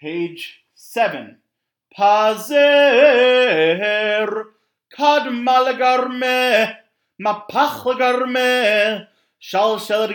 page 7. Pazer kadmalagarme mapachlagarme shal shel